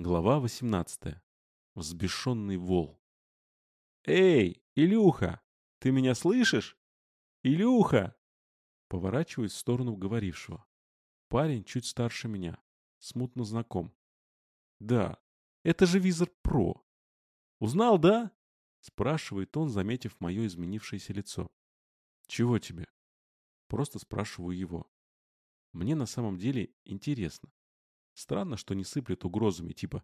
Глава 18. Взбешенный вол. «Эй, Илюха, ты меня слышишь? Илюха!» Поворачиваюсь в сторону говорившего. Парень чуть старше меня, смутно знаком. «Да, это же Визор Про. Узнал, да?» Спрашивает он, заметив мое изменившееся лицо. «Чего тебе?» Просто спрашиваю его. Мне на самом деле интересно. Странно, что не сыплет угрозами типа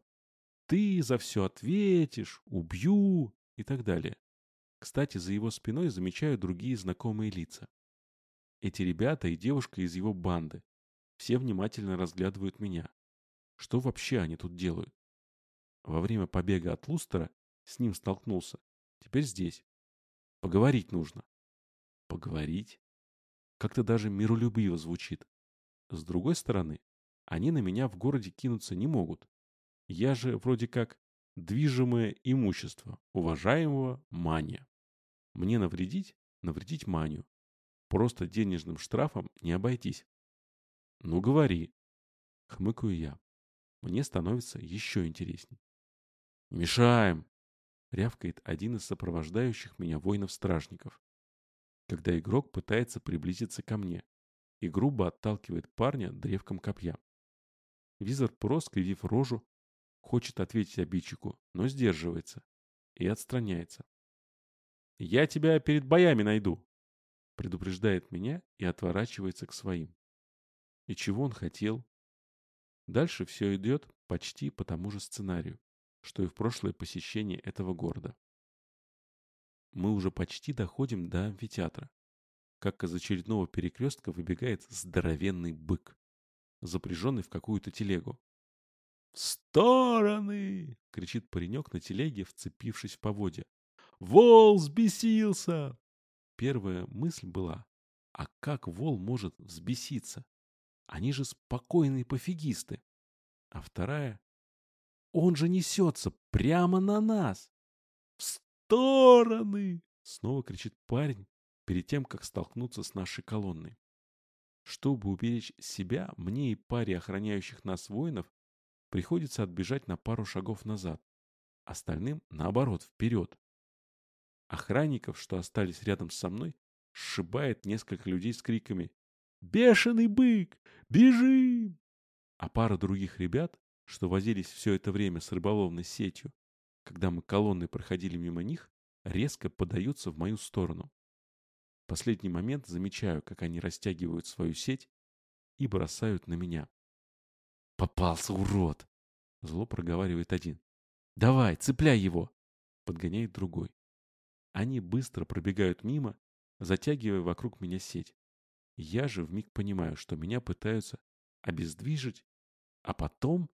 «ты за все ответишь», «убью» и так далее. Кстати, за его спиной замечаю другие знакомые лица. Эти ребята и девушка из его банды. Все внимательно разглядывают меня. Что вообще они тут делают? Во время побега от Лустера с ним столкнулся. Теперь здесь. Поговорить нужно. Поговорить? Как-то даже миролюбиво звучит. С другой стороны, они на меня в городе кинуться не могут. Я же вроде как движимое имущество уважаемого Мания. Мне навредить, навредить Манию. Просто денежным штрафом не обойтись. Ну, говори. Хмыкаю я. Мне становится еще интересней. «Мешаем!» — рявкает один из сопровождающих меня воинов-стражников, когда игрок пытается приблизиться ко мне и грубо отталкивает парня древком копья. Визор, просто скривив рожу, хочет ответить обидчику, но сдерживается и отстраняется. «Я тебя перед боями найду!» предупреждает меня и отворачивается к своим. И чего он хотел? Дальше все идет почти по тому же сценарию, что и в прошлое посещение этого города. Мы уже почти доходим до амфитеатра, как из очередного перекрестка выбегает здоровенный бык запряженный в какую-то телегу. «В стороны!» — кричит паренек на телеге, вцепившись в поводья. «Вол взбесился!» Первая мысль была, а как вол может взбеситься? Они же спокойные пофигисты. А вторая, он же несется прямо на нас. «В стороны!» — снова кричит парень перед тем, как столкнуться с нашей колонной. Чтобы уберечь себя, мне и паре охраняющих нас воинов приходится отбежать на пару шагов назад. Остальным, наоборот, вперед. Охранников, что остались рядом со мной, сшибает несколько людей с криками «Бешеный бык! Бежим!» А пара других ребят, что возились все это время с рыболовной сетью, когда мы колонной проходили мимо них, резко подаются в мою сторону. Последний момент замечаю, как они растягивают свою сеть и бросают на меня. «Попался, урод!» Зло проговаривает один. «Давай, цепляй его!» Подгоняет другой. Они быстро пробегают мимо, затягивая вокруг меня сеть. Я же вмиг понимаю, что меня пытаются обездвижить, а потом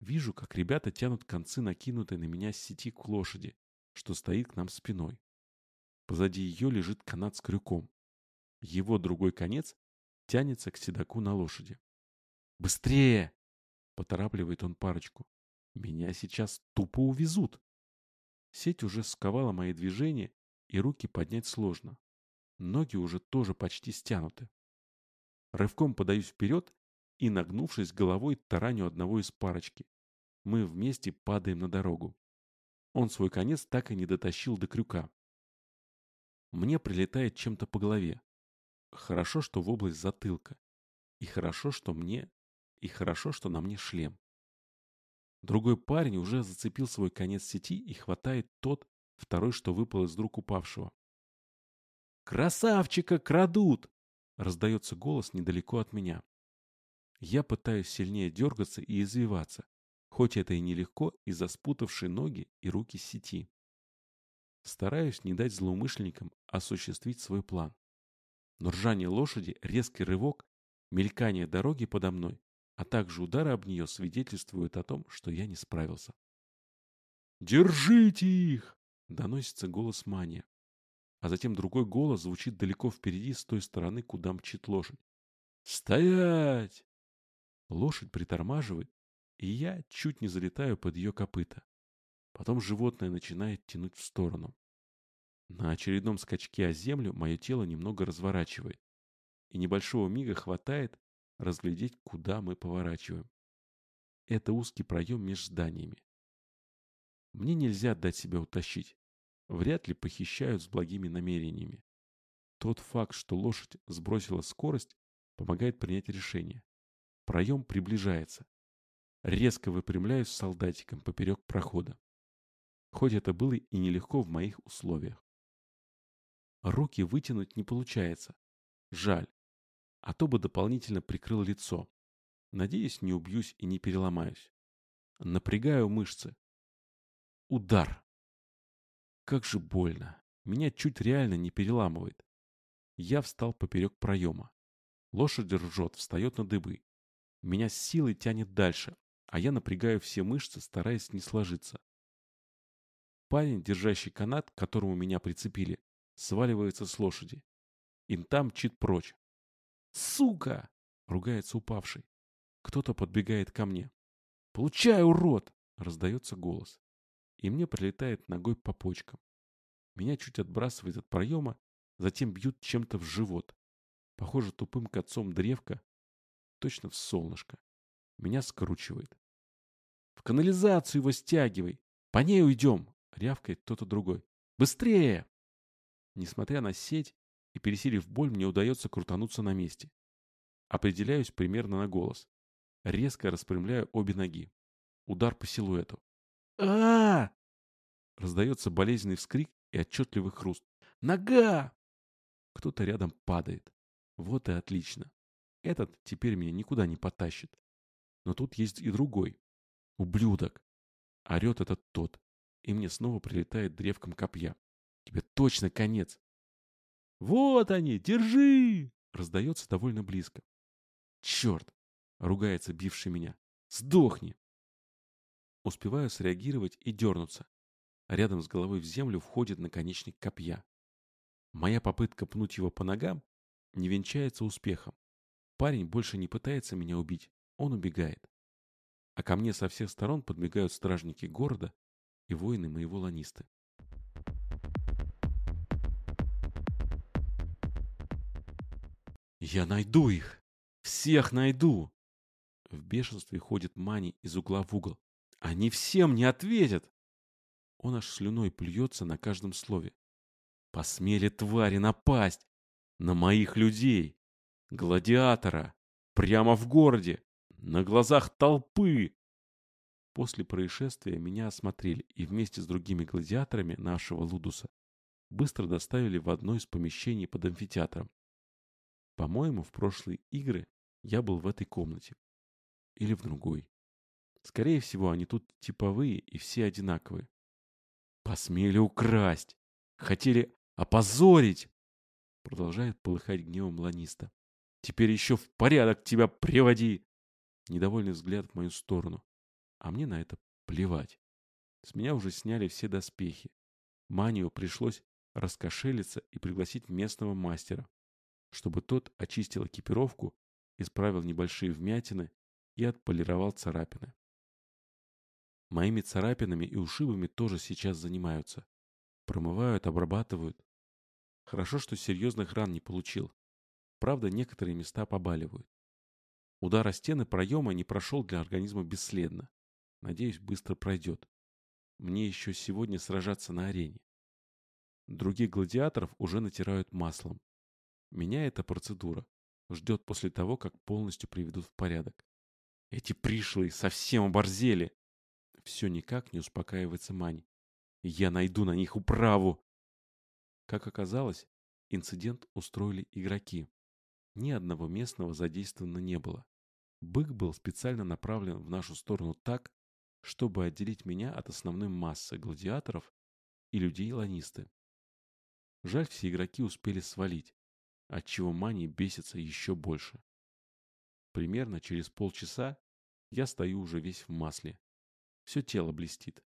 вижу, как ребята тянут концы накинутой на меня сети к лошади, что стоит к нам спиной. Позади ее лежит канат с крюком. Его другой конец тянется к седаку на лошади. «Быстрее!» — поторапливает он парочку. «Меня сейчас тупо увезут!» Сеть уже сковала мои движения, и руки поднять сложно. Ноги уже тоже почти стянуты. Рывком подаюсь вперед и, нагнувшись головой, тараню одного из парочки. Мы вместе падаем на дорогу. Он свой конец так и не дотащил до крюка. Мне прилетает чем-то по голове. Хорошо, что в область затылка. И хорошо, что мне... И хорошо, что на мне шлем. Другой парень уже зацепил свой конец сети и хватает тот, второй, что выпал из рук упавшего. «Красавчика крадут!» Раздается голос недалеко от меня. Я пытаюсь сильнее дергаться и извиваться, хоть это и нелегко из-за спутавшей ноги и руки сети. Стараюсь не дать злоумышленникам осуществить свой план. Но ржание лошади, резкий рывок, мелькание дороги подо мной, а также удары об нее свидетельствуют о том, что я не справился. «Держите их!» — доносится голос Мания. А затем другой голос звучит далеко впереди, с той стороны, куда мчит лошадь. «Стоять!» Лошадь притормаживает, и я чуть не залетаю под ее копыта. Потом животное начинает тянуть в сторону. На очередном скачке о землю мое тело немного разворачивает. И небольшого мига хватает разглядеть, куда мы поворачиваем. это узкий проем между зданиями. Мне нельзя дать себя утащить. Вряд ли похищают с благими намерениями. Тот факт, что лошадь сбросила скорость, помогает принять решение. Проем приближается. Резко выпрямляюсь с солдатиком поперек прохода. Хоть это было и нелегко в моих условиях. Руки вытянуть не получается. Жаль. А то бы дополнительно прикрыл лицо. Надеюсь, не убьюсь и не переломаюсь. Напрягаю мышцы. Удар. Как же больно. Меня чуть реально не переламывает. Я встал поперек проема. Лошадь ржет, встает на дыбы. Меня с силой тянет дальше, а я напрягаю все мышцы, стараясь не сложиться. Парень, держащий канат, к которому меня прицепили, сваливается с лошади. Интам мчит прочь. «Сука!» — ругается упавший. Кто-то подбегает ко мне. «Получай, урод!» — раздается голос. И мне прилетает ногой по почкам. Меня чуть отбрасывает от проема, затем бьют чем-то в живот. Похоже, тупым концом древка, точно в солнышко. Меня скручивает. «В канализацию его стягивай! По ней уйдем!» — рявкает кто-то другой. «Быстрее!» Несмотря на сеть и пересилив боль, мне удается крутануться на месте. Определяюсь примерно на голос. Резко распрямляю обе ноги. Удар по силуэту. а, Раздается болезненный вскрик и отчетливый хруст. «Нога!» Кто-то рядом падает. Вот и отлично. Этот теперь меня никуда не потащит. Но тут есть и другой. Ублюдок. Орет этот тот. И мне снова прилетает древком копья. Тебе точно конец. Вот они, держи! Раздается довольно близко. Черт! Ругается бивший меня. Сдохни! Успеваю среагировать и дернуться. Рядом с головой в землю входит наконечник копья. Моя попытка пнуть его по ногам не венчается успехом. Парень больше не пытается меня убить, он убегает. А ко мне со всех сторон подбегают стражники города и воины моего ланисты. «Я найду их! Всех найду!» В бешенстве ходит Мани из угла в угол. «Они всем не ответят!» Он аж слюной плюется на каждом слове. «Посмели твари напасть! На моих людей! Гладиатора! Прямо в городе! На глазах толпы!» После происшествия меня осмотрели и вместе с другими гладиаторами нашего Лудуса быстро доставили в одно из помещений под амфитеатром. По-моему, в прошлые игры я был в этой комнате. Или в другой. Скорее всего, они тут типовые и все одинаковые. Посмели украсть! Хотели опозорить! Продолжает полыхать гневом ланиста. Теперь еще в порядок тебя приводи! Недовольный взгляд в мою сторону. А мне на это плевать. С меня уже сняли все доспехи. Манию пришлось раскошелиться и пригласить местного мастера, чтобы тот очистил экипировку, исправил небольшие вмятины и отполировал царапины. Моими царапинами и ушибами тоже сейчас занимаются. Промывают, обрабатывают. Хорошо, что серьезных ран не получил. Правда, некоторые места побаливают. Удар о стены проема не прошел для организма бесследно. Надеюсь, быстро пройдет. Мне еще сегодня сражаться на арене. Других гладиаторов уже натирают маслом. Меня эта процедура ждет после того, как полностью приведут в порядок. Эти пришлые совсем оборзели. Все никак не успокаивается Мань. Я найду на них управу. Как оказалось, инцидент устроили игроки. Ни одного местного задействовано не было. Бык был специально направлен в нашу сторону так, чтобы отделить меня от основной массы гладиаторов и людей-ланисты. Жаль, все игроки успели свалить, отчего Мани бесится еще больше. Примерно через полчаса я стою уже весь в масле. Все тело блестит.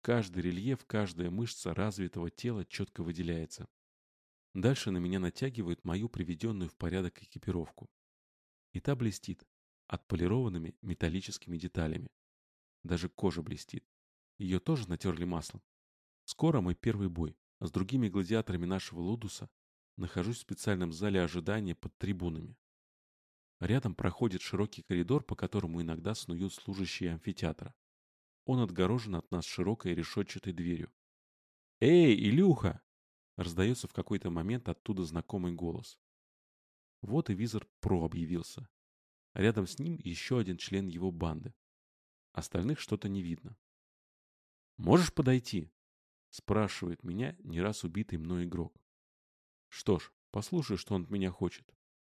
Каждый рельеф, каждая мышца развитого тела четко выделяется. Дальше на меня натягивают мою приведенную в порядок экипировку. И та блестит отполированными металлическими деталями. Даже кожа блестит. Ее тоже натерли маслом. Скоро мой первый бой. С другими гладиаторами нашего Лудуса нахожусь в специальном зале ожидания под трибунами. Рядом проходит широкий коридор, по которому иногда снуют служащие амфитеатра. Он отгорожен от нас широкой решетчатой дверью. «Эй, Илюха!» Раздается в какой-то момент оттуда знакомый голос. Вот и визор Про объявился. Рядом с ним еще один член его банды. Остальных что-то не видно. «Можешь подойти?» Спрашивает меня не раз убитый мной игрок. Что ж, послушай, что он от меня хочет.